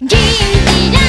銀じら